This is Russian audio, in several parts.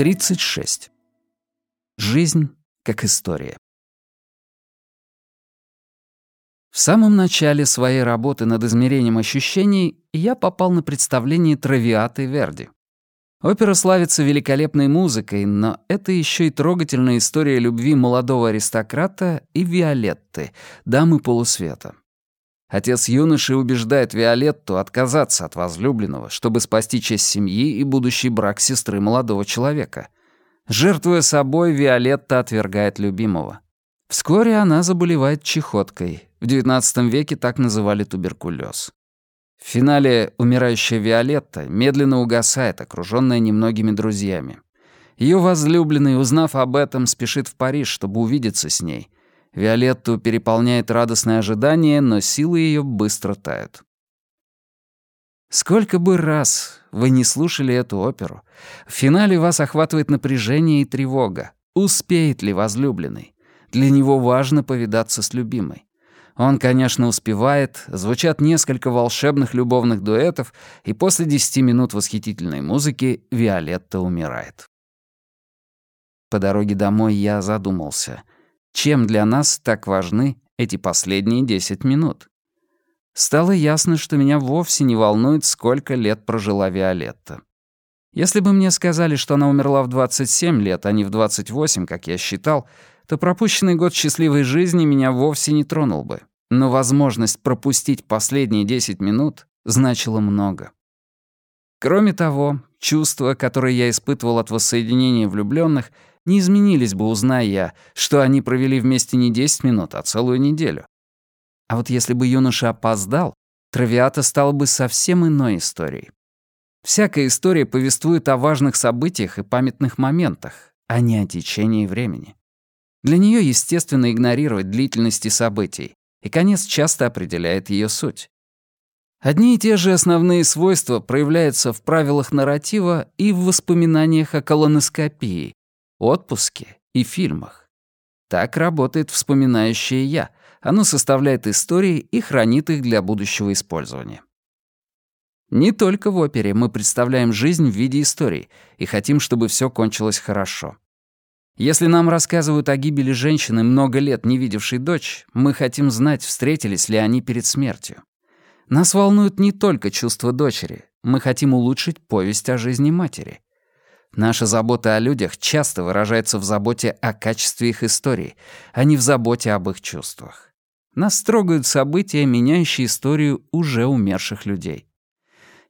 36. Жизнь как история. В самом начале своей работы над измерением ощущений я попал на представление «Травиаты Верди». Опера славится великолепной музыкой, но это еще и трогательная история любви молодого аристократа и Виолетты, дамы полусвета. Отец юноши убеждает Виолетту отказаться от возлюбленного, чтобы спасти честь семьи и будущий брак сестры молодого человека. Жертвуя собой, Виолетта отвергает любимого. Вскоре она заболевает чехоткой. В XIX веке так называли туберкулез. В финале умирающая Виолетта медленно угасает, окружённая немногими друзьями. Ее возлюбленный, узнав об этом, спешит в Париж, чтобы увидеться с ней — Виолетту переполняет радостное ожидание, но силы ее быстро тают. Сколько бы раз вы не слушали эту оперу, в финале вас охватывает напряжение и тревога. Успеет ли возлюбленный? Для него важно повидаться с любимой. Он, конечно, успевает, звучат несколько волшебных любовных дуэтов, и после десяти минут восхитительной музыки Виолетта умирает. По дороге домой я задумался — чем для нас так важны эти последние 10 минут? Стало ясно, что меня вовсе не волнует, сколько лет прожила Виолетта. Если бы мне сказали, что она умерла в 27 лет, а не в 28, как я считал, то пропущенный год счастливой жизни меня вовсе не тронул бы. Но возможность пропустить последние 10 минут значила много. Кроме того, чувства, которые я испытывал от воссоединения влюбленных, не изменились бы, узная я, что они провели вместе не 10 минут, а целую неделю. А вот если бы юноша опоздал, Травиата стала бы совсем иной историей. Всякая история повествует о важных событиях и памятных моментах, а не о течении времени. Для нее естественно игнорировать длительности событий, и конец часто определяет ее суть. Одни и те же основные свойства проявляются в правилах нарратива и в воспоминаниях о колоноскопии, отпуске и фильмах. Так работает вспоминающее «я». Оно составляет истории и хранит их для будущего использования. Не только в опере мы представляем жизнь в виде историй и хотим, чтобы все кончилось хорошо. Если нам рассказывают о гибели женщины, много лет не видевшей дочь, мы хотим знать, встретились ли они перед смертью. Нас волнуют не только чувства дочери, мы хотим улучшить повесть о жизни матери. Наша забота о людях часто выражается в заботе о качестве их истории, а не в заботе об их чувствах. Нас трогают события, меняющие историю уже умерших людей.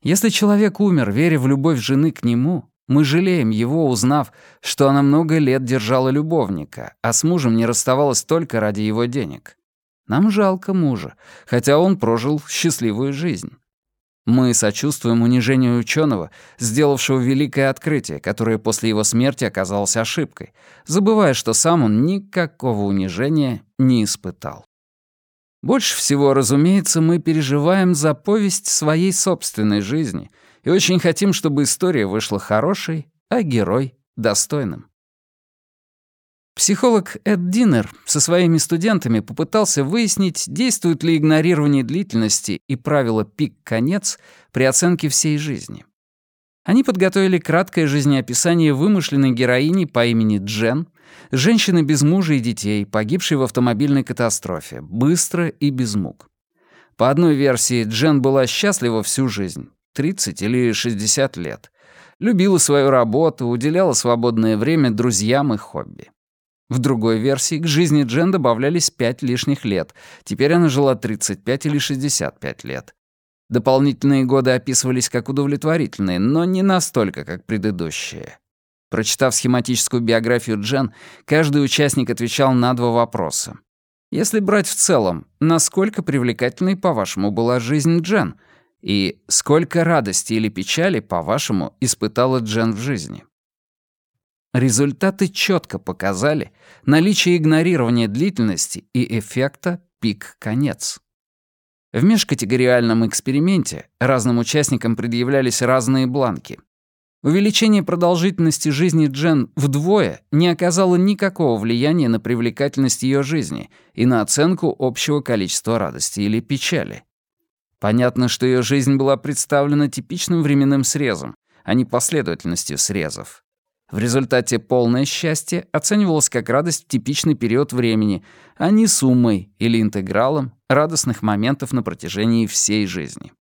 Если человек умер, веря в любовь жены к нему, мы жалеем его, узнав, что она много лет держала любовника, а с мужем не расставалась только ради его денег. Нам жалко мужа, хотя он прожил счастливую жизнь. Мы сочувствуем унижению ученого, сделавшего великое открытие, которое после его смерти оказалось ошибкой, забывая, что сам он никакого унижения не испытал. Больше всего, разумеется, мы переживаем за повесть своей собственной жизни и очень хотим, чтобы история вышла хорошей, а герой — достойным. Психолог Эд Динер со своими студентами попытался выяснить, действует ли игнорирование длительности и правило «пик-конец» при оценке всей жизни. Они подготовили краткое жизнеописание вымышленной героини по имени Джен, женщины без мужа и детей, погибшей в автомобильной катастрофе, быстро и без мук. По одной версии, Джен была счастлива всю жизнь, 30 или 60 лет. Любила свою работу, уделяла свободное время друзьям и хобби. В другой версии к жизни Джен добавлялись пять лишних лет. Теперь она жила 35 или 65 лет. Дополнительные годы описывались как удовлетворительные, но не настолько, как предыдущие. Прочитав схематическую биографию Джен, каждый участник отвечал на два вопроса. Если брать в целом, насколько привлекательной, по-вашему, была жизнь Джен? И сколько радости или печали, по-вашему, испытала Джен в жизни? Результаты четко показали наличие игнорирования длительности и эффекта пик-конец. В межкатегориальном эксперименте разным участникам предъявлялись разные бланки. Увеличение продолжительности жизни Джен вдвое не оказало никакого влияния на привлекательность ее жизни и на оценку общего количества радости или печали. Понятно, что ее жизнь была представлена типичным временным срезом, а не последовательностью срезов. В результате полное счастье оценивалось как радость в типичный период времени, а не суммой или интегралом радостных моментов на протяжении всей жизни.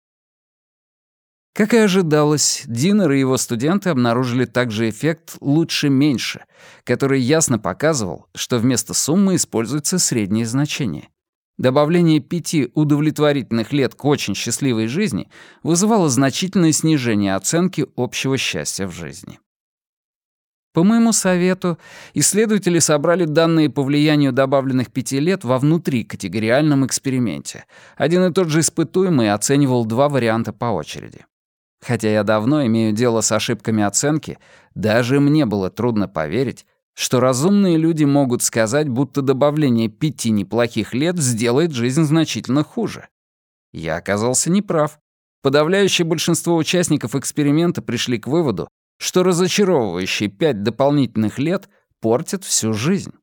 Как и ожидалось, Динер и его студенты обнаружили также эффект «лучше-меньше», который ясно показывал, что вместо суммы используется среднее значение. Добавление пяти удовлетворительных лет к очень счастливой жизни вызывало значительное снижение оценки общего счастья в жизни. По моему совету, исследователи собрали данные по влиянию добавленных пяти лет во внутрикатегориальном эксперименте. Один и тот же испытуемый оценивал два варианта по очереди. Хотя я давно имею дело с ошибками оценки, даже мне было трудно поверить, что разумные люди могут сказать, будто добавление пяти неплохих лет сделает жизнь значительно хуже. Я оказался неправ. Подавляющее большинство участников эксперимента пришли к выводу, что разочаровывающие пять дополнительных лет портят всю жизнь.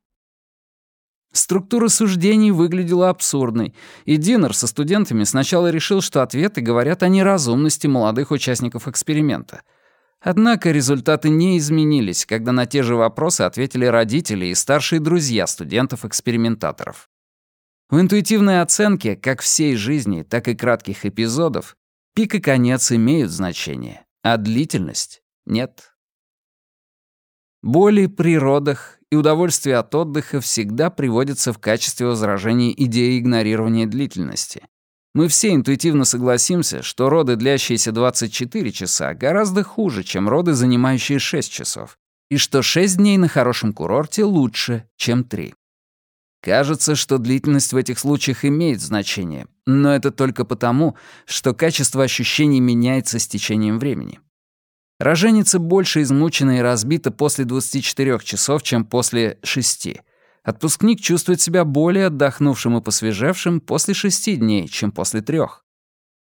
Структура суждений выглядела абсурдной, и Динер со студентами сначала решил, что ответы говорят о неразумности молодых участников эксперимента. Однако результаты не изменились, когда на те же вопросы ответили родители и старшие друзья студентов-экспериментаторов. В интуитивной оценке как всей жизни, так и кратких эпизодов пик и конец имеют значение, а длительность нет. Боли при родах и удовольствие от отдыха всегда приводятся в качестве возражений идеи игнорирования длительности. Мы все интуитивно согласимся, что роды, длящиеся 24 часа, гораздо хуже, чем роды, занимающие 6 часов, и что 6 дней на хорошем курорте лучше, чем 3. Кажется, что длительность в этих случаях имеет значение, но это только потому, что качество ощущений меняется с течением времени. Роженица больше измучена и разбита после 24 часов, чем после 6. Отпускник чувствует себя более отдохнувшим и посвежевшим после 6 дней, чем после 3.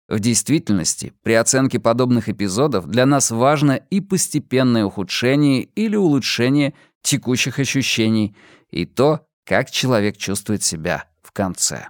В действительности, при оценке подобных эпизодов для нас важно и постепенное ухудшение или улучшение текущих ощущений, и то, как человек чувствует себя в конце.